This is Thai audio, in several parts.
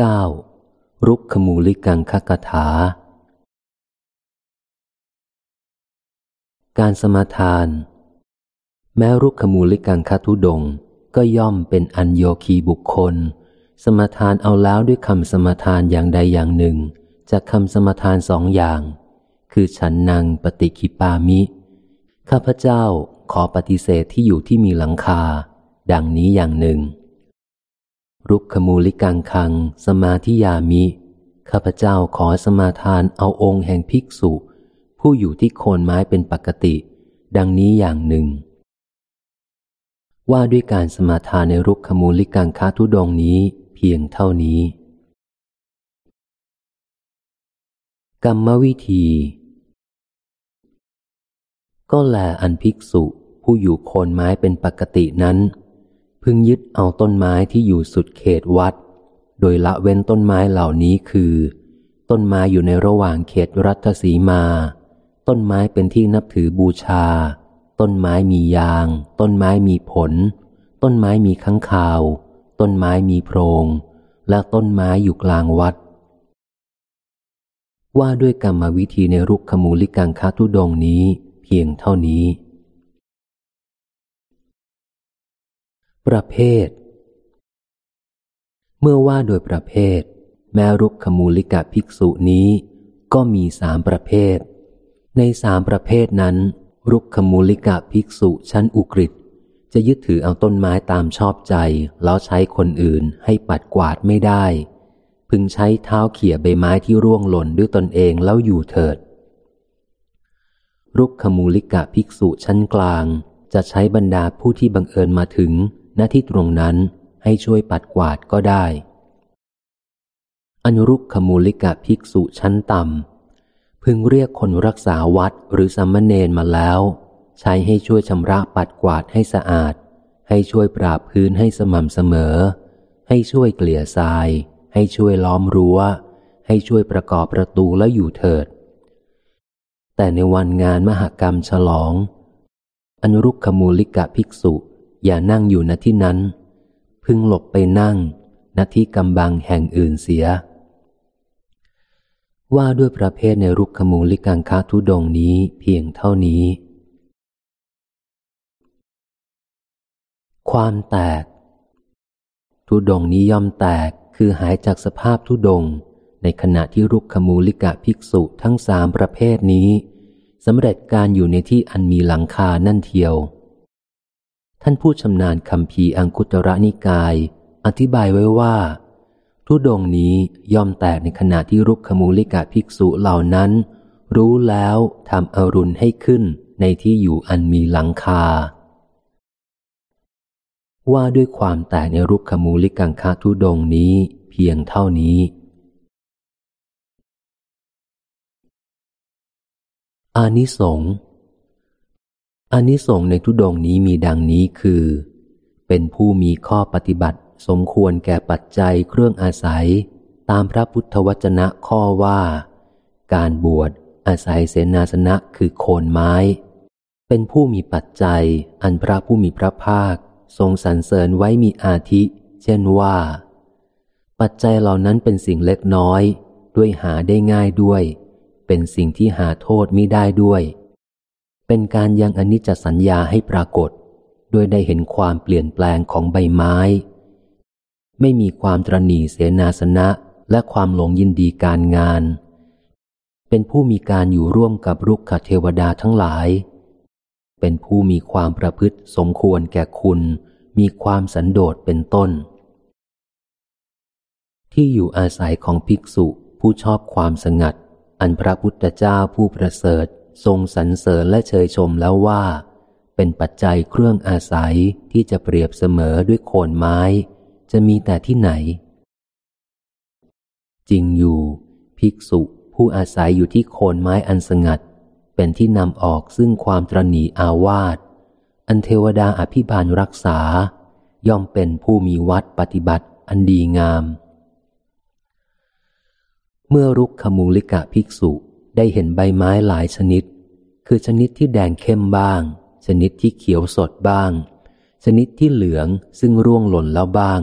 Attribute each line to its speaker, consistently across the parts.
Speaker 1: 9. รุกขมูลิกังคกถา การสมาทาน แม้รุกขมูลิกังคทุดง ก็ย่อมเป็นอัญโยคีบุคคล สมาทานเอาแล้วด้วยคำสมาทานอย่างใดอย่างหนึ่ง จากคำสมาทานสองอย่าง คือฉันนางปฏิคิปามิ ข้าพเจ้าขอปฏิเสธที่อยู่ที่มีหลังคา ดังนี้อย่างหนึ่ง รุกขมูลิกังคัง สมาธิยามิ ข้าพเจ้าขอสมาทานเอาองค์แห่งภิกษุ ผู้อยู่ที่โคนไม้เป็นปกติ ดังนี้อย่างหนึ่ง ว่าด้วยการสมาทานในรุกขมูลิกังคาทุดงนี้เพียงเท่านี้ กรรมวิธี ก็แลอันภิกษุผู้อยู่โคนไม้เป็นปกตินั้น พึงยึดเอาต้นไม้ที่อยู่สุดเขตวัด โดยละเว้นต้นไม้เหล่านี้คือ ต้นไม้อยู่ในระหว่างเขตรัตสีมา ต้นไม้เป็นที่นับถือบูชา ต้นไม้มียาง ต้นไม้มีผล ต้นไม้มีข้างคาว ต้นไม้มีโพรง และต้นไม้อยู่กลางวัด ว่าด้วยกรรมวิธีในรุกขมูลิกังคาทุดงนี้เพียงเท่านี้ ประเภท เมื่อว่าโดยประเภท แม้รุกขมูลิกะภิกษุนี้ ก็มีสามประเภท ในสามประเภทนั้น รุกขมูลิกะภิกษุชั้นอุกฤษจะยึดถือเอาต้นไม้ตามชอบใจ แล้วใช้คนอื่นให้ปัดกวาดไม่ได้ พึงใช้เท้าเขี่ยใบไม้ที่ร่วงหล่นด้วยตนเองแล้วอยู่เถิด รุกขมูลิกะภิกษุชั้นกลางจะใช้บรรดาผู้ที่บังเอิญมาถึง หน้าที่ตรงนั้นให้ช่วยปัดกวาดก็ได้ อนุรุกขมูลิกะภิกษุชั้นต่ำพึงเรียกคนรักษาวัดหรือสัมมเนนมาแล้ว ใช้ให้ช่วยชำระปัดกวาดให้สะอาด ให้ช่วยปราบพื้นให้สม่ำเสมอ ให้ช่วยเกลี่ยทราย ให้ช่วยล้อมรัว้ว ให้ช่วยประกอบประตูแล้วอยู่เถิด แต่ในวันงานมหกรรมฉลอง อนุรุกขมูลิกะภิกษุ อย่านั่งอยู่ณที่นั้น พึงหลบไปนั่งณที่กำบังแห่งอื่นเสีย ว่าด้วยประเภทในรุกขมูลิกังคาทุดงนี้เพียงเท่านี้ ความแตก ทุดงนี้ย่อมแตกคือหายจากสภาพทุดง ในขณะที่รุกขมูลิกะภิกษุทั้งสามประเภทนี้สำเร็จการอยู่ในที่อันมีหลังคานั่นเทียว ท่านผู้ชำนาญคำพีอังคุตระนิกาย อธิบายไว้ว่า ทุดงนี้ย่อมแตกในขณะที่รุกขมูลิกะภิกษุเหล่านั้น รู้แล้วทำอรุณให้ขึ้นในที่อยู่อันมีหลังคา ว่าด้วยความแตกในรุกขมูลิกังคาทุดงนี้เพียงเท่านี้ อานิสงส์ อานิสงส์ในทุดงนี้มีดังนี้คือ เป็นผู้มีข้อปฏิบัติ สมควรแก่ปัจจัยเครื่องอาศัย ตามพระพุทธวจนะข้อว่า การบวชอาศัยเสนาสนะคือโคนไม้ เป็นผู้มีปัจจัย อันพระผู้มีพระภาค ทรงสรรเสริญไว้มีอาทิ เช่นว่า ปัจจัยเหล่านั้นเป็นสิ่งเล็กน้อย ด้วยหาได้ง่ายด้วย เป็นสิ่งที่หาโทษมิได้ด้วย เป็นการยังอนิจจสัญญาให้ปรากฏโดยได้เห็นความเปลี่ยนแปลงของใบไม้ ไม่มีความตรณีเสนาสนะและความหลงยินดีการงาน เป็นผู้มีการอยู่ร่วมกับรุกขเทวดาทั้งหลาย เป็นผู้มีความประพฤติสมควรแก่คุณ มีความสันโดษเป็นต้น ที่อยู่อาศัยของภิกษุผู้ชอบความสงัด อันพระพุทธเจ้าผู้ประเสริฐ ทรงสรรเสริญและเชยชมแล้วว่า เป็นปัจจัยเครื่องอาศัยที่จะเปรียบเสมอด้วยโคนไม้ จะมีแต่ที่ไหน จริงอยู่ ภิกษุผู้อาศัยอยู่ที่โคนไม้อันสงัด เป็นที่นำออกซึ่งความตรณีอาวาสอันเทวดาอภิบาลรักษา ย่อมเป็นผู้มีวัดปฏิบัติอันดีงาม เมื่อรุกขมูลิกะภิกษุ ได้เห็นใบไม้หลายชนิด คือชนิดที่แดงเข้มบ้าง ชนิดที่เขียวสดบ้าง ชนิดที่เหลืองซึ่งร่วงหล่นแล้วบ้าง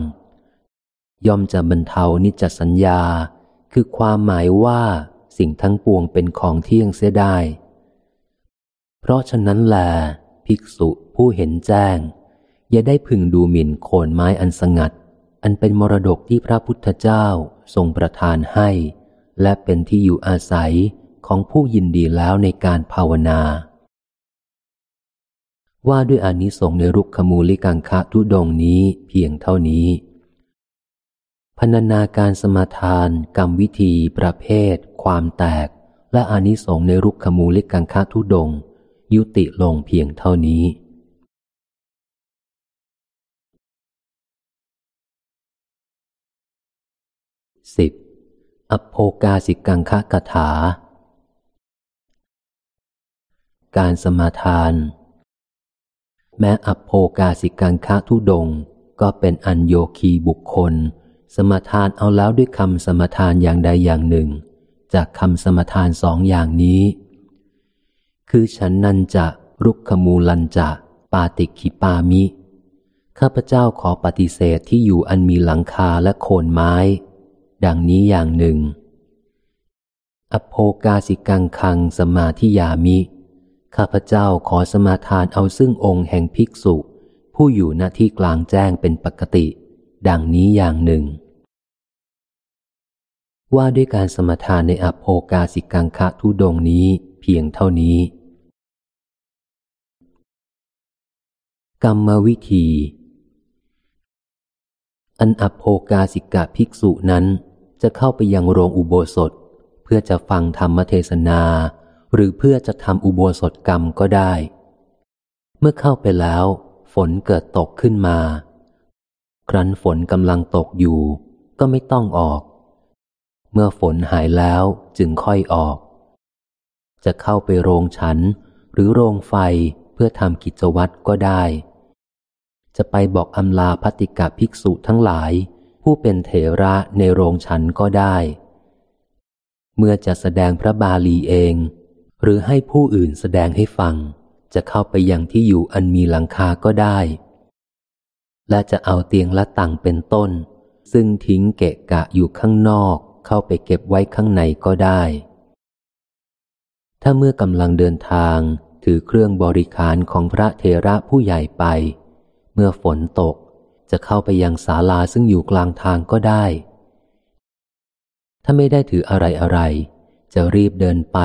Speaker 1: ย่อมจะบรรเทานิจสัญญา คือความหมายว่าสิ่งทั้งปวงเป็นของเที่ยงเสียได้ เพราะฉะนั้นแล ภิกษุผู้เห็นแจ้ง อย่าได้พึงดูหมิ่นโคนไม้อันสงัด อันเป็นมรดกที่พระพุทธเจ้าทรงประทานให้ และเป็นที่อยู่อาศัย ของผู้ยินดีแล้วในการภาวนา ว่าด้วยอนิสงส์ในรุกขมูลิกังคะทุดงนี้เพียงเท่านี้พนานาการสมาทาน กรรมวิธี ประเภท ความแตก และอานิสงส์ในรุกขมูลิกังคาทุดง ยุติลงเพียงเท่านี้สิบอโภกาสิกังคะกถา การสมาทาน แม้อโภกาสิกังคะทุดง ก็เป็นอัญโยคีบุคคล สมทานเอาแล้วด้วยคำสมทานอย่างใดอย่างหนึ่ง จากคำสมทานสองอย่างนี้ คือฉันนันจะรุกขมูลันจะปาติขิปามิ ข้าพเจ้าขอปฏิเสธที่อยู่อันมีหลังคาและโคนไม้ ดังนี้อย่างหนึ่งอโภกาสิกังคังสมาธิยามิ ข้าพเจ้าขอสมาทานเอาซึ่งองค์แห่งภิกษุ ผู้อยู่หน้าที่กลางแจ้งเป็นปกติ ดังนี้อย่างหนึ่ง ว่าด้วยการสมาทานในอโภกาสิกังคะทุดงนี้เพียงเท่านี้ กรรมวิธี อันอโภกาสิกะภิกษุนั้นจะเข้าไปยังโรงอุโบสถ เพื่อจะฟังธรรมเทศนา หรือเพื่อจะทำอุโบสถกรรมก็ได้ เมื่อเข้าไปแล้ว ฝนเกิดตกขึ้นมา ครั้นฝนกำลังตกอยู่ ก็ไม่ต้องออก เมื่อฝนหายแล้วจึงค่อยออก จะเข้าไปโรงฉัน หรือโรงไฟเพื่อทำกิจวัตรก็ได้ จะไปบอกอำลาพัติกาภิกษุทั้งหลาย ผู้เป็นเถระในโรงฉันก็ได้ เมื่อจะแสดงพระบาลีเอง หรือให้ผู้อื่นแสดงให้ฟัง จะเข้าไปยังที่อยู่อันมีหลังคาก็ได้ และจะเอาเตียงละตังเป็นต้น ซึ่งทิ้งเกะกะอยู่ข้างนอก เข้าไปเก็บไว้ข้างในก็ได้ ถ้าเมื่อกำลังเดินทางถือเครื่องบริขารของพระเทระผู้ใหญ่ไป เมื่อฝนตกจะเข้าไปยังศาลาซึ่งอยู่กลางทางก็ได้ ถ้าไม่ได้ถืออะไรอะไร จะรีบเดินไป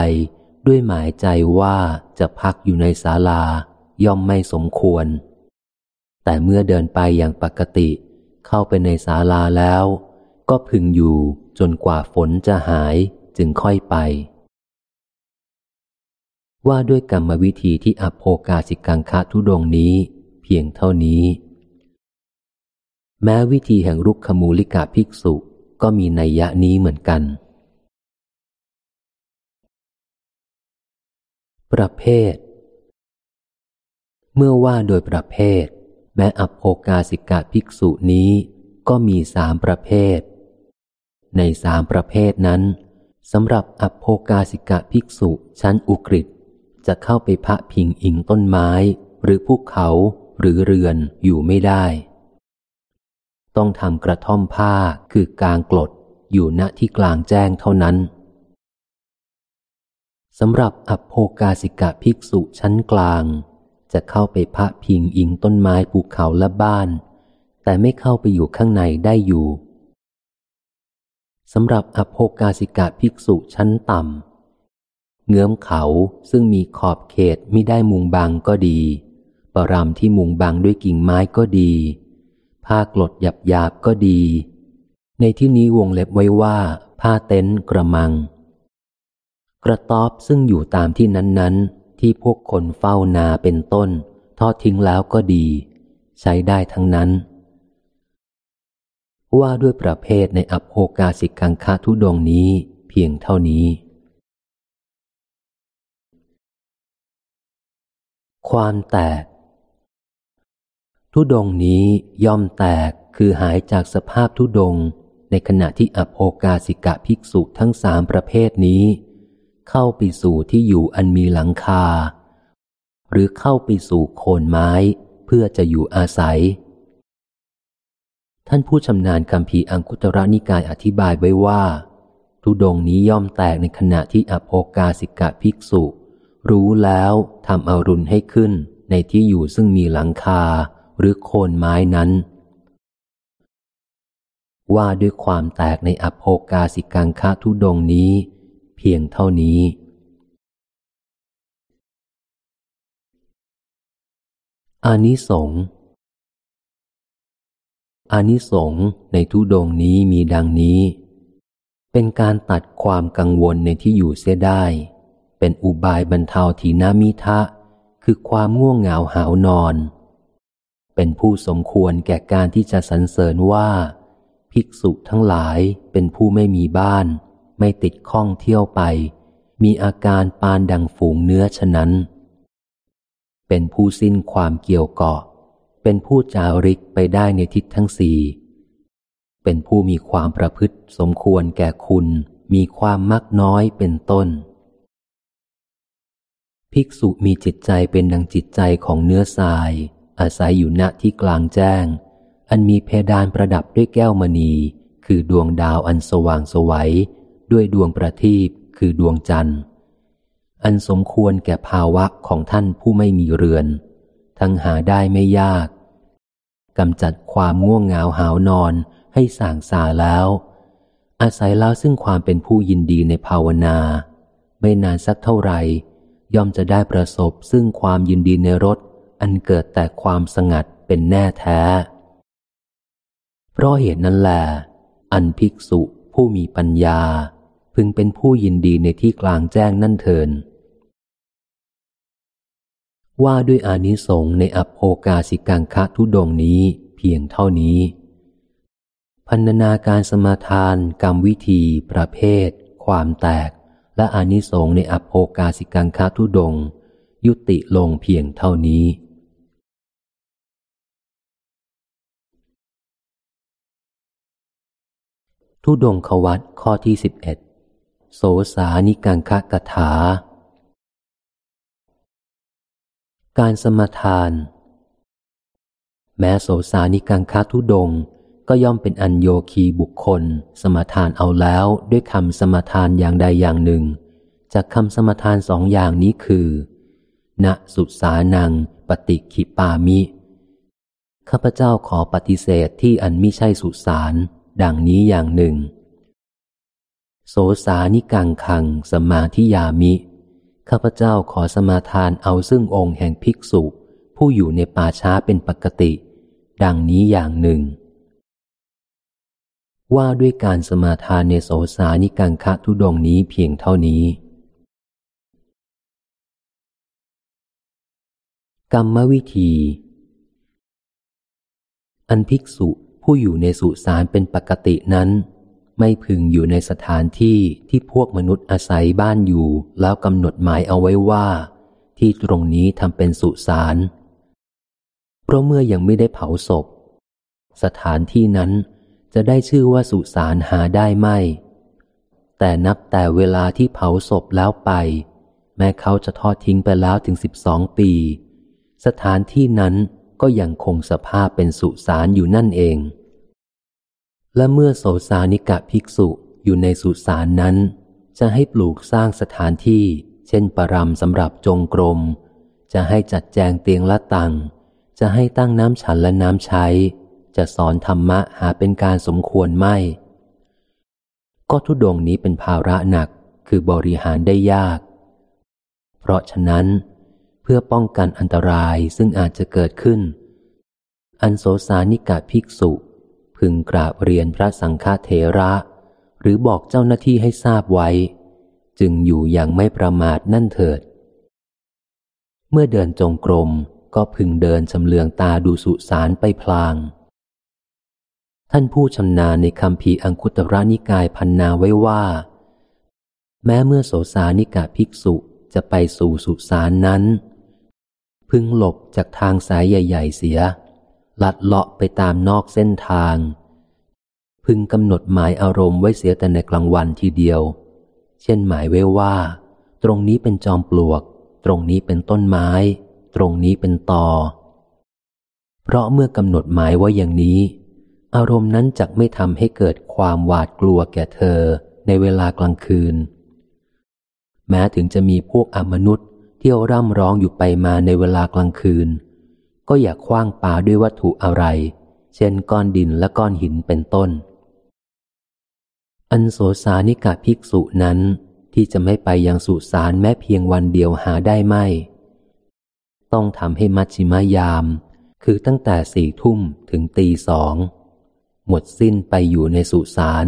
Speaker 1: ด้วยหมายใจว่าจะพักอยู่ในศาลาย่อมไม่สมควร แต่เมื่อเดินไปอย่างปกติ เข้าไปในศาลาแล้ว ก็พึงอยู่จนกว่าฝนจะหายจึงค่อยไป ว่าด้วยกรรมวิธีที่อโภกาสิกังคะทุดงนี้ เพียงเท่านี้ แม้วิธีแห่งรุกขมูลิกาภิกษุก็มีนัยยะนี้เหมือนกัน ประเภท เมื่อว่าโดยประเภท แม้อโภกาสิกาภิกษุนี้ก็มีสามประเภท ในสามประเภทนั้นสำหรับอโภกาสิกะภิกษุชั้นอุกฤษจะเข้าไปพระพิงอิงต้นไม้ หรือภูเขาหรือเรือนอยู่ไม่ได้ ต้องทำกระท่อมผ้าคือกลางกลดอยู่ณที่กลางแจ้งเท่านั้น สำหรับอโภกาสิกะภิกษุชั้นกลาง จะเข้าไปพระพิงอิงต้นไม้ภูเขาและบ้าน แต่ไม่เข้าไปอยู่ข้างในได้อยู่สำหรับอโภกาสิกาภิกษุชั้นต่ำ เงื้อมเขาซึ่งมีขอบเขตไม่ได้มุงบังก็ดี ปรามที่มุงบังด้วยกิ่งไม้ก็ดี ผ้ากลดหยับหยาบก็ดี ในที่นี้วงเล็บไว้ว่า ผ้าเต็นท์กระมัง กระต๊อบซึ่งอยู่ตามที่นั้นๆ ที่พวกคนเฝ้านาเป็นต้น ทอดทิ้งแล้วก็ดี ใช้ได้ทั้งนั้น ว่าด้วยประเภทในอโภกาสิกังคาทุดงนี้เพียงเท่านี้ ความแตก ทุดงนี้ย่อมแตกคือหายจากสภาพทุดงในขณะที่อโภกาสิกะภิกษุทั้งสามประเภทนี้ เข้าไปสู่ที่อยู่อันมีหลังคา หรือเข้าไปสู่โคนไม้เพื่อจะอยู่อาศัย ท่านผู้ชำนาญคำพีอังคุตระนิกายอธิบายไว้ว่า ทุดงนี้ย่อมแตกในขณะที่อโภกาสิกะภิกษุ รู้แล้วทำอรุณให้ขึ้นในที่อยู่ซึ่งมีหลังคาหรือโคนไม้นั้น ว่าด้วยความแตกในอโภกาสิกังคะทุดงนี้ เพียงเท่านี้ อานิสงอานิสงในทุดงนี้มีดังนี้ เป็นการตัดความกังวลในที่อยู่เสียได้ เป็นอุบายบรรเทาทีนามิทะ คือความง่วงเหงาหาวนอน เป็นผู้สมควรแก่การที่จะสรรเสริญว่า ภิกษุทั้งหลายเป็นผู้ไม่มีบ้าน ไม่ติดข้องเที่ยวไป มีอาการปานดังฝูงเนื้อฉะนั้น เป็นผู้สิ้นความเกี่ยวเกาะ เป็นผู้จาริกไปได้ในทิศทั้งสี่เป็นผู้มีความประพฤติสมควรแก่คุณ มีความมักน้อยเป็นต้น ภิกษุมีจิตใจเป็นดังจิตใจของเนื้อทราย อาศัยอยู่ณที่กลางแจ้ง อันมีเพดานประดับด้วยแก้วมณี คือดวงดาวอันสว่างสวัย ด้วยดวงประทีปคือดวงจันทร์ อันสมควรแก่ภาวะของท่านผู้ไม่มีเรือน ทั้งหาได้ไม่ยากกำจัดความง่วงเหงาหานอนให้สางสาแล้ว อาศัยแล้วซึ่งความเป็นผู้ยินดีในภาวนา ไม่นานสักเท่าไหร่ย่อมจะได้ประสบซึ่งความยินดีในรถอันเกิดแต่ความสงัดเป็นแน่แท้ เพราะเหตุนั้นแหละอันภิกษุผู้มีปัญญา พึงเป็นผู้ยินดีในที่กลางแจ้งนั่นเถิน ว่าด้วยอานิสงส์ในอโภกาสิกังคะทุดงนี้เพียงเท่านี้ พันนาการสมาทาน กรรมวิธี ประเภท ความแตก และอานิสงส์ในอโภกาสิกังคะทุดง ยุติลงเพียงเท่านี้ทุดงขวัตข้อที่สิบเอ็ด โสสานิกังคะกถา การสมทาน แม้โสสานิกังคะทุดง ก็ย่อมเป็นอัญโยคีบุคคล สมทานเอาแล้วด้วยคำสมทานอย่างใดอย่างหนึ่ง จากคำสมทานสองอย่างนี้คือณสุสานังปฏิขิปามิ ข้าพเจ้าขอปฏิเสธที่อันมิใช่สุสาน ดังนี้อย่างหนึ่ง โสสานิกังคังสมาธิยามิ ข้าพเจ้าขอสมาทานเอาซึ่งองค์แห่งภิกษุ ผู้อยู่ในป่าช้าเป็นปกติ ดังนี้อย่างหนึ่ง ว่าด้วยการสมาทานในโสสานิกังคะทุดงนี้เพียงเท่านี้ กรรมวิธี อันภิกษุผู้อยู่ในสุสานเป็นปกตินั้น ไม่พึงอยู่ในสถานที่ที่พวกมนุษย์อาศัยบ้านอยู่ แล้วกำหนดหมายเอาไว้ว่า ที่ตรงนี้ทำเป็นสุสานเพราะเมื่อยังไม่ได้เผาศพ สถานที่นั้นจะได้ชื่อว่าสุสานหาได้ไม่ แต่นับแต่เวลาที่เผาศพแล้วไป แม้เขาจะทอดทิ้งไปแล้วถึงสิบสองปี สถานที่นั้นก็ยังคงสภาพเป็นสุสานอยู่นั่นเอง และเมื่อโสสานิกะภิกษุอยู่ในสุสานนั้น จะให้ปลูกสร้างสถานที่ เช่นปรำสำหรับจงกรม จะให้จัดแจงเตียงละตังจะให้ตั้งน้ำฉันและน้ำใช้ จะสอนธรรมะหาเป็นการสมควรไม่ ก็ทุดงนี้เป็นภาระหนักคือบริหารได้ยาก เพราะฉะนั้น เพื่อป้องกันอันตรายซึ่งอาจจะเกิดขึ้น อันโสสานิกะภิกษุ พึงกราบเรียนพระสังฆเถระ หรือบอกเจ้าหน้าที่ให้ทราบไว้ จึงอยู่อย่างไม่ประมาทนั่นเถิด เมื่อเดินจงกรมก็พึงเดินชำเลืองตาดูสุสานไปพลาง ท่านผู้ชำนาญในคำพีอังคุตระนิกายพันนาไว้ว่า แม้เมื่อโสสานิกาภิกษุจะไปสู่สุสานนั้น พึงหลบจากทางสายใหญ่ ๆ เสีย ลัดเลาะไปตามนอกเส้นทาง พึงกำหนดหมายอารมณ์ไว้เสียแต่ในกลางวันทีเดียว เช่นหมายไว้ว่า ตรงนี้เป็นจอมปลวก ตรงนี้เป็นต้นไม้ ตรงนี้เป็นตอ เพราะเมื่อกำหนดหมายว่าอย่างนี้ อารมณ์นั้นจะไม่ทำให้เกิดความหวาดกลัวแก่เธอในเวลากลางคืน แม้ถึงจะมีพวกอมนุษย์เที่ยวร่ำร้องอยู่ไปมาในเวลากลางคืน ก็อย่าคว้างปาด้วยวัตถุอะไร เช่นก้อนดินและก้อนหินเป็นต้น อันโสสานิกาภิกษุนั้นที่จะไม่ไปยังสุสานแม้เพียงวันเดียวหาได้ไม่ ต้องทำให้มัชชิมายาม คือตั้งแต่สี่ทุ่มถึงตีสอง หมดสิ้นไปอยู่ในสุสาน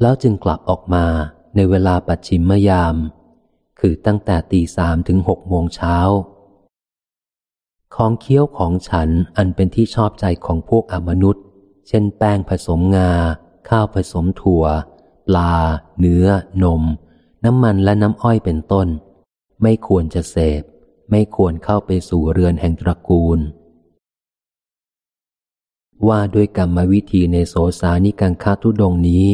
Speaker 1: แล้วจึงกลับออกมาในเวลาปัจฉิมยาม คือตั้งแต่ตีสามถึงหกโมงเช้า ของเคี้ยวของฉันอันเป็นที่ชอบใจของพวกอมนุษย์ เช่นแป้งผสมงา ข้าวผสมถั่ว ปลา เนื้อ นม น้ำมันและน้ำอ้อยเป็นต้น ไม่ควรจะเสพ ไม่ควรเข้าไปสู่เรือนแห่งตระกูล ว่าด้วยกรรมวิธีในโสสานิกังคาทุดงนี้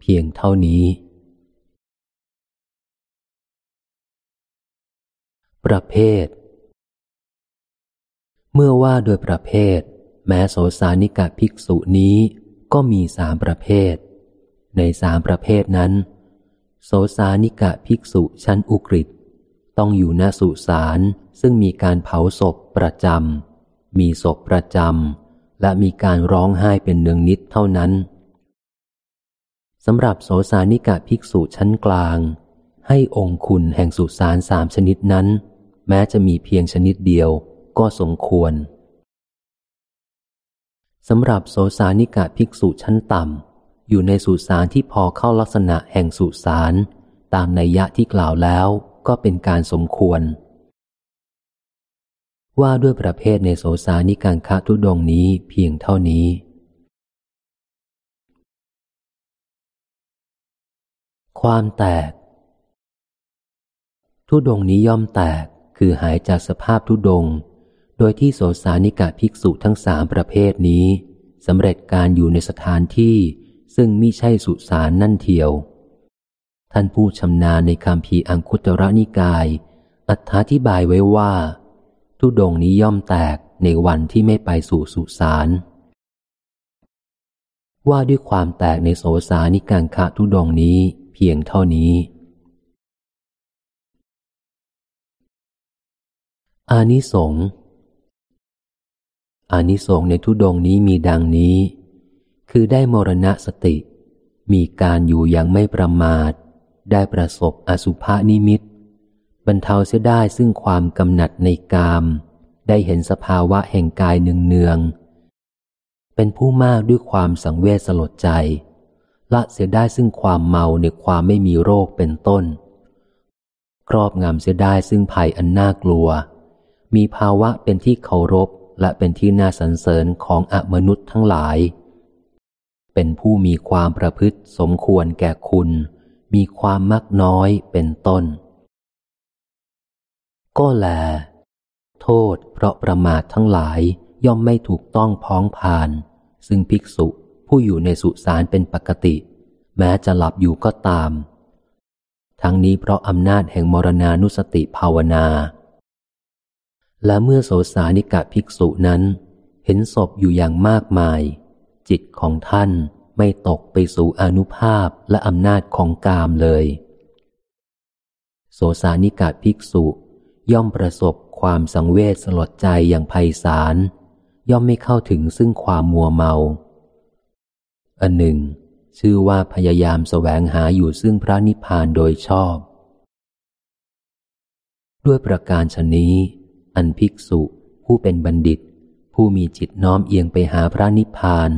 Speaker 1: เพียงเท่านี้ ประเภท เมื่อว่าโดยประเภท แม้โสสานิกะภิกษุนี้ก็มีสามประเภท ในสามประเภทนั้น โสสานิกะภิกษุชั้นอุกฤษต้องอยู่ณสุสานซึ่งมีการเผาศพประจำมีศพประจำและมีการร้องไห้เป็นเนืองนิดเท่านั้นสำหรับโสสานิกะภิกษุชั้นกลาง ให้องคุณแห่งสุสานสามชนิดนั้น แม้จะมีเพียงชนิดเดียว ก็สมควรสำหรับโสสานิกะภิกษุชั้นต่ำ อยู่ในสุสานที่พอเข้าลักษณะแห่งสุสานตามนัยยะที่กล่าวแล้วก็เป็นการสมควร ว่าด้วยประเภทในโสสานิกังคะทุดงนี้เพียงเท่านี้ ความแตก ทุดงนี้ย่อมแตกคือหายจากสภาพทุดง ดยที่โสสานิกาภิกษุทั้งสามประเภทนี้สำเร็จการอยู่ในสถานที่ซึ่งมิใช่สุสานนั่นเทียว ท่านผู้ชำนาญในคำพีอังคุตระนิกายอธิบายไว้ว่า ทุดงนี้ย่อมแตกในวันที่ไม่ไปสู่สุสาน ว่าด้วยความแตกในโสสานิกังคะทุดงนี้เพียงเท่านี้ อานิสงส์ อานิสงส์ในทุดงนี้มีดังนี้ คือได้มรณะสติ มีการอยู่อย่างไม่ประมาท ได้ประสบอสุภานิมิตบรรเทาเสียได้ซึ่งความกำหนัดในกาม ได้เห็นสภาวะแห่งกายเนืองเนือง เป็นผู้มากด้วยความสังเวชสลดใจ ละเสียได้ซึ่งความเมาในความไม่มีโรคเป็นต้น ครอบงำเสียได้ซึ่งภัยอันน่ากลัว มีภาวะเป็นที่เคารพ และเป็นที่น่าสรรเสริญของอมนุษย์ทั้งหลาย เป็นผู้มีความประพฤติสมควรแก่คุณ มีความมักน้อยเป็นต้น ก็แล โทษเพราะประมาททั้งหลายย่อมไม่ถูกต้องพ้องผ่าน ซึ่งภิกษุผู้อยู่ในสุสานเป็นปกติ แม้จะหลับอยู่ก็ตาม ทั้งนี้เพราะอำนาจแห่งมรณานุสติภาวนา และเมื่อโสสานิกะภิกษุนั้น เห็นศพอยู่อย่างมากมาย จิตของท่านไม่ตกไปสู่อนุภาพและอำนาจของกามเลย โสสานิกะภิกษุย่อมประสบความสังเวชสลดใจอย่างไพศาลย่อมไม่เข้าถึงซึ่งความมัวเมา อันหนึ่ง ชื่อว่าพยายามแสวงหาอยู่ซึ่งพระนิพพานโดยชอบ ด้วยประการชนนี้ อันภิกษุ ผู้เป็นบัณฑิต ผู้มีจิตน้อมเอียงไปหาพระนิพพาน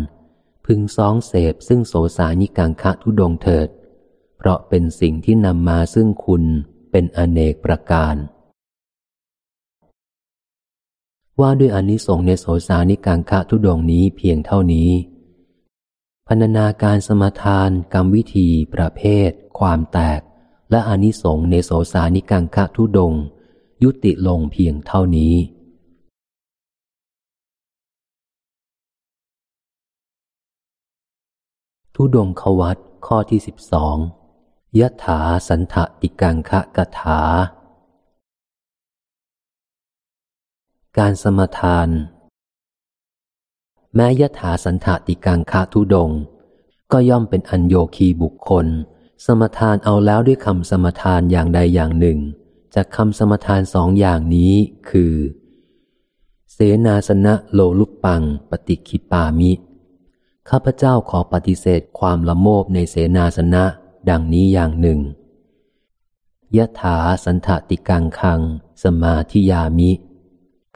Speaker 1: พึงซ้องเสพซึ่งโสสานิกังคะทุดงเถิด เพราะเป็นสิ่งที่นำมาซึ่งคุณเป็นอเนกประการ ว่าด้วยอนนิสงส์ในโสสานิกังคะทุดงนี้เพียงเท่านี้พันนาการสมทาน กรรมวิธี ประเภท ความแตก และอนิสงส์ในโสสานิกังคะทุดง ยุติลงเพียงเท่านี้ทุดงขวัตข้อที่สิบสองยะถาสันทติกังคะกถา การสมทาน แม้ยะถาสันถติกังคาทุดง ก็ย่อมเป็นอัญโยคีบุคคล สมทานเอาแล้วด้วยคำสมทานอย่างใดอย่างหนึ่ง จากคำสมทานสองอย่างนี้คือ เสนาสนะโลลุปปังปฏิคิปามิ ข้าพเจ้าขอปฏิเสธความละโมบในเสนาสนะดังนี้อย่างหนึ่งยะถาสันถติกังคัง สมาธิยามิ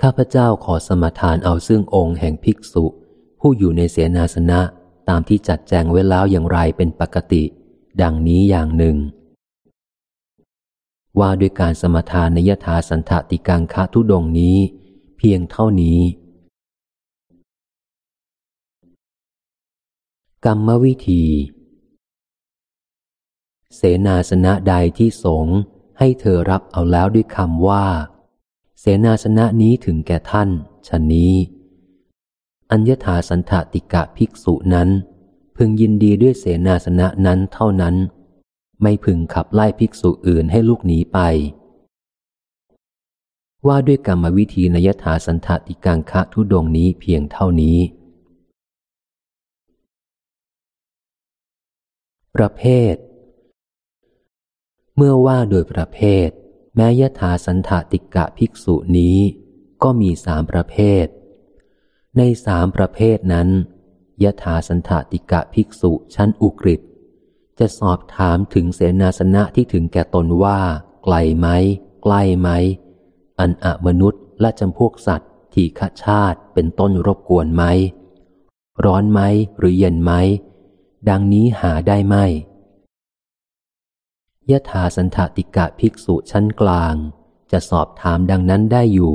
Speaker 1: ข้าพเจ้าขอสมทานเอาซึ่งองค์แห่งภิกษุ ผู้อยู่ในเสนาสนะตามที่จัดแจงไว้แล้วอย่างไรเป็นปกติ ดังนี้อย่างหนึ่ง ว่าด้วยการสมทานในยถาสันถติกังคะทุดงนี้ เพียงเท่านี้ กรรมวิธี เสนาสนะใดที่สงให้เธอรับเอาแล้วด้วยคำว่า เสนาสนะนี้ถึงแก่ท่านชนนี้ อัญญถาสันถติกะภิกษุนั้น พึงยินดีด้วยเสนาสนะนั้นเท่านั้น ไม่พึงขับไล่ภิกษุอื่นให้ลูกหนีไป ว่าด้วยกรรมวิธีนยถาสันถติกังคะทุดงนี้เพียงเท่านี้ ประเภท เมื่อว่าโดยประเภท แม้ยถาสันถติกะภิกษุนี้ ก็มีสามประเภท ในสามประเภทนั้นยถาสันถติกะภิกษุชั้นอุกฤษ จะสอบถามถึงเสนาสนะที่ถึงแก่ตนว่า ไกลไหมใกล้ไหม อันอะมนุษย์และจำพวกสัตว์ ที่ขชาติเป็นต้นรบกวนไหม ร้อนไหมหรือเย็นไหม ดังนี้หาได้ไหมยถาสันถติกะภิกษุชั้นกลาง จะสอบถามดังนั้นได้อยู่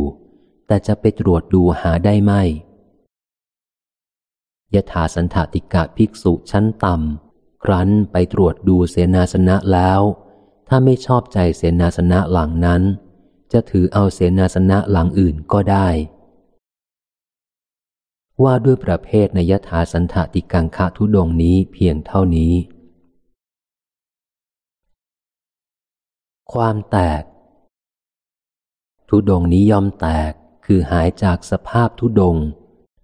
Speaker 1: แต่จะไปตรวจดูหาได้ไหมยถาสันถติกะภิกษุชั้นต่ำ ครั้นไปตรวจดูเสนาสนะแล้ว ถ้าไม่ชอบใจเสนาสนะหลังนั้น จะถือเอาเสนาสนะหลังอื่นก็ได้ ว่าด้วยประเภทในยถาสันถติกังคะทุดงนี้เพียงเท่านี้ ความแตก ทุดงนี้ยอมแตกคือหายจากสภาพทุดง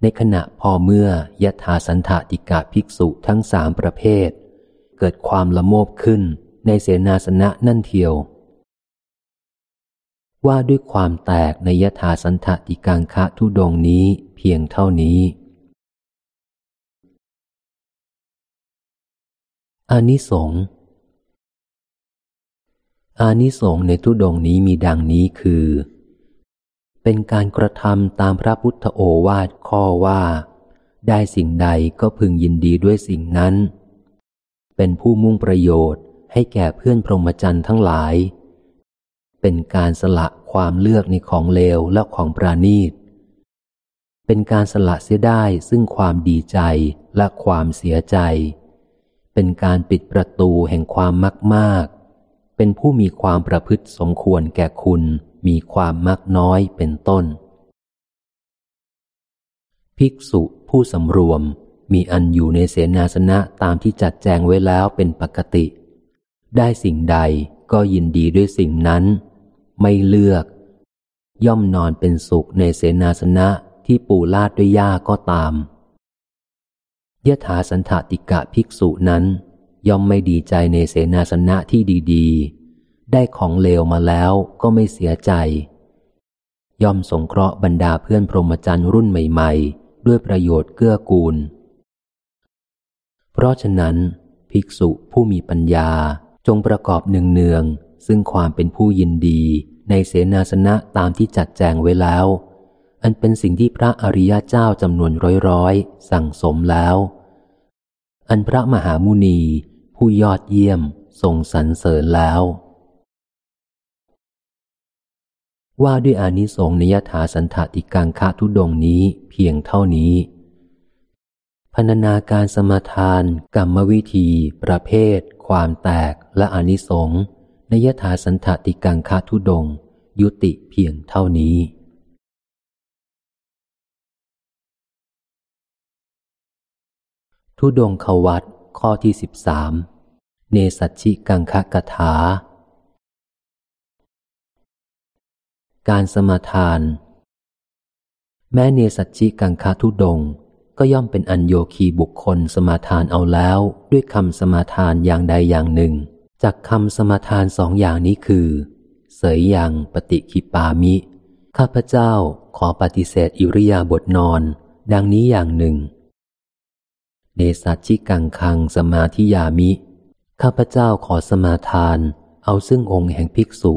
Speaker 1: ในขณะพอเมื่อยถาสันถติกาภิกษุทั้งสามประเภท เกิดความละโมบขึ้นในเสนาสนะนั่นเทียว ว่าด้วยความแตกในยถาสันถติกังคะทุดงนี้เพียงเท่านี้ อานิสงอานิสงในทุดงนี้มีดังนี้คือ เป็นการกระทำตามพระพุทธโอวาทข้อว่า ได้สิ่งใดก็พึงยินดีด้วยสิ่งนั้น เป็นผู้มุ่งประโยชน์ ให้แก่เพื่อนพรหมจรรย์ทั้งหลาย เป็นการสละความเลือกในของเลวและของปราณีต เป็นการสละเสียได้ซึ่งความดีใจและความเสียใจ เป็นการปิดประตูแห่งความมากมากเป็นผู้มีความประพฤติสมควรแก่คุณ มีความมากน้อยเป็นต้น ภิกษุผู้สำรวม มีอันอยู่ในเสนาสนะตามที่จัดแจงไว้แล้วเป็นปกติ ได้สิ่งใดก็ยินดีด้วยสิ่งนั้น ไม่เลือก ย่อมนอนเป็นสุขในเสนาสนะที่ปูลาดด้วยหญ้าก็ตามยถาสันถติกะภิกษุนั้น ย่อมไม่ดีใจในเสนาสนะที่ดีๆ ได้ของเลวมาแล้วก็ไม่เสียใจ ย่อมสงเคราะห์บรรดาเพื่อนพรหมจรรย์รุ่นใหม่ ๆ ด้วยประโยชน์เกื้อกูล เพราะฉะนั้น ภิกษุผู้มีปัญญาจงประกอบเนืองๆซึ่งความเป็นผู้ยินดีในเสนาสนะตามที่จัดแจงไว้แล้ว อันเป็นสิ่งที่พระอริยเจ้าจำนวนร้อยๆสั่งสมแล้ว อันพระมหามุนีผู้ยอดเยี่ยมทรงสรรเสริญแล้ว ว่าด้วยอานิสงส์นิยถาสันถติกังคะทุดงนี้เพียงเท่านี้ พันนาการสมาทาน กรรมวิธี ประเภท ความแตกและอนิสงส์นิยถาสันถติกังคะทุดง ยุติเพียงเท่านี้ทุดงขวัตข้อที่สิบสามเนสัชชิกังคะกถา การสมาทาน แม้เนสัชชิกังคะทุดง ก็ย่อมเป็นอัญโยคีบุคคลสมาทานเอาแล้วด้วยคำสมาทานอย่างใดอย่างหนึ่ง จากคำสมาทานสองอย่างนี้คือ เสยยังปฏิคิปามิ ข้าพเจ้าขอปฏิเสธอิริยาบถนอน ดังนี้อย่างหนึ่งเนสัชิกังคังสมาธิยามิ ข้าพเจ้าขอสมาทาน เอาซึ่งองค์แห่งภิกษุ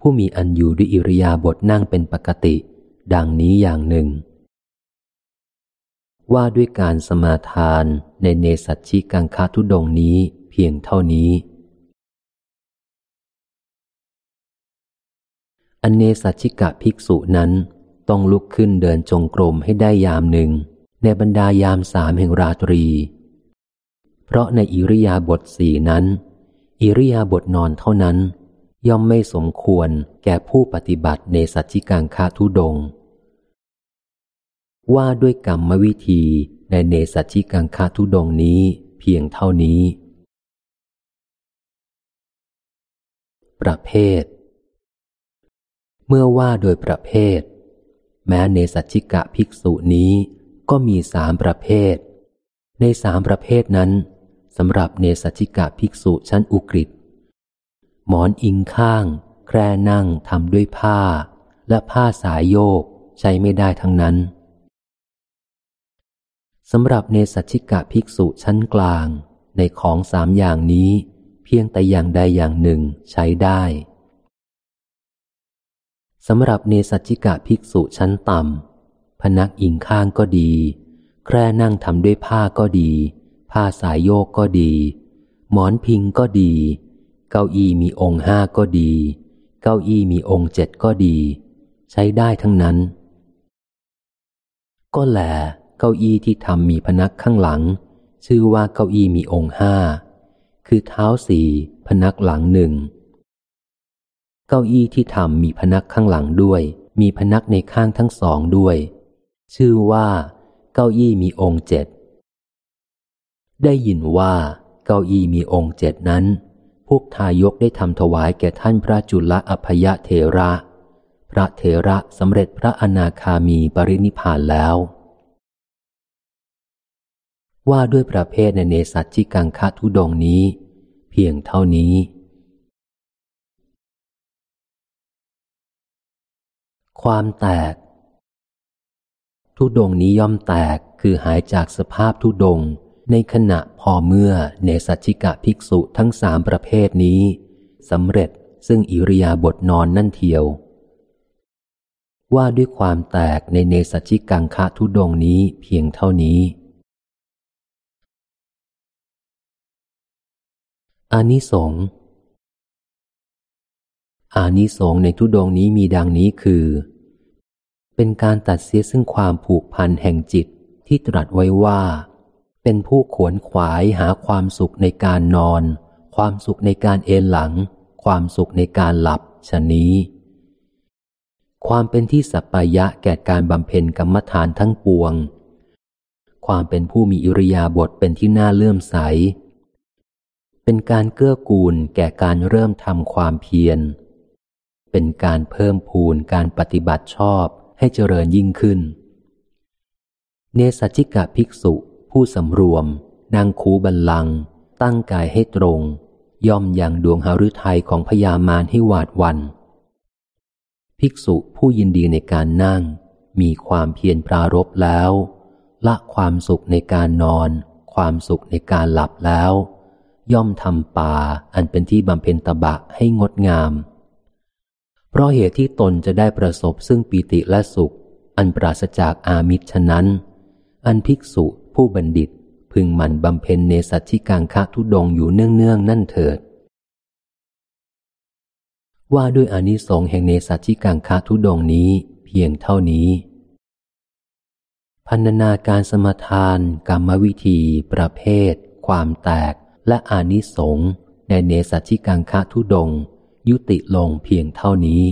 Speaker 1: ผู้มีอันอยู่ด้วยอิริยาบถนั่งเป็นปกติ ดังนี้อย่างหนึ่ง ว่าด้วยการสมาทานในเนสัชิกังคาทุดงนี้เพียงเท่านี้ อันเนสัชิกะภิกษุนั้นต้องลุกขึ้นเดินจงกรมให้ได้ยามหนึ่ง ในบรรดายามสามแห่งราตรี เพราะในอิริยาบถสี่นั้น อิริยาบถนอนเท่านั้น ย่อมไม่สมควรแก่ผู้ปฏิบัติในสัจจิกังคาทุดง ว่าด้วยกรรมวิธีในเนสัจจิกังคาทุดงนี้เพียงเท่านี้ ประเภท เมื่อว่าโดยประเภท แม้เนสัจจิกะภิกษุนี้ก็มีสามประเภท ในสามประเภทนั้นสำหรับเนสัจิกะภิกษุชั้นอุกฤษหมอนอิงข้าง แคร่นั่งทำด้วยผ้า และผ้าสายโยกใช้ไม่ได้ทั้งนั้น สำหรับเนสัจิกะภิกษุชั้นกลางในของสามอย่างนี้ เพียงแต่อย่างใดอย่างหนึ่งใช้ได้สำหรับเนสัจิกะภิกษุชั้นต่ำพนักอิงข้างก็ดี แคร่นั่งทำด้วยผ้าก็ดี ผ้าสายโยกก็ดี หมอนพิงก็ดี เก้าอี้มีองค์ห้าก็ดี เก้าอี้มีองค์เจ็ดก็ดี ใช้ได้ทั้งนั้น ก็แหล ก้าอี้ที่ทำมีพนักข้างหลัง ชื่อว่าเก้าอี้มีองค์ห้า คือเท้าสี่พนักหลังหนึ่ง เก้าอี้ที่ทำมีพนักข้างหลังด้วย มีพนักในข้างทั้งสองด้วย ชื่อว่า เก้าอี้มีองค์เจ็ด ได้ยินว่า เก้าอี้มีองค์เจ็ดนั้น พวกทายกได้ทำถวายแก่ท่านพระจุลอภยเทระพระเทระสำเร็จพระอนาคามีปรินิพานแล้ว ว่าด้วยประเภทในเนสัตจิกังคะทุดงนี้ เพียงเท่านี้ ความแตก ทุดงนี้ย่อมแตกคือหายจากสภาพทุดง ในขณะพอเมื่อเนสัชิกะภิกษุทั้งสามประเภทนี้สำเร็จซึ่งอิริยาบถนอนนั่นเทียว ว่าด้วยความแตกในเนสัชิกังคะทุดงนี้เพียงเท่านี้ อานิสงอานิสงในทุดงนี้มีดังนี้คือ เป็นการตัดเสียซึ่งความผูกพันแห่งจิตที่ตรัสไว้ว่า เป็นผู้ขวนขวายหาความสุขในการนอน ความสุขในการเอนหลัง ความสุขในการหลับชะนี้ ความเป็นที่สัปปายะแก่การบำเพ็ญกรรมฐานทั้งปวง ความเป็นผู้มีอิริยาบถเป็นที่น่าเลื่อมใส เป็นการเกื้อกูลแก่การเริ่มทำความเพียร เป็นการเพิ่มพูนการปฏิบัติชอบให้เจริญยิ่งขึ้น เนสจิกะภิกษุผู้สำรวมนางคูบันลัง ตั้งกายให้ตรง ย่อมยังดวงหฤทัยของพญามารให้หวาดวัน ภิกษุผู้ยินดีในการนั่ง มีความเพียรปรารบแล้ว ละความสุขในการนอน ความสุขในการหลับแล้ว ย่อมทำป่าอันเป็นที่บำเพ็ญตบะให้งดงาม เพราะเหตุที่ตนจะได้ประสบซึ่งปีติและสุข อันปราศจากอามิตรฉะนั้น อันภิกษุผู้บัณฑิตพึงมันบำเพ็ญเนสัชิกังคะทุดงอยู่เนื่องเนื่องนั่นเถิด ว่าด้วยอนิสงส์แห่งเนสัชิกังคะทุดงนี้เพียงเท่านี้พันนาการสมทาน กรรมวิธี ประเภท ความแตก และอานิสงส์ในเนสัชิกังคะทุดง ยุติลงเพียงเท่านี้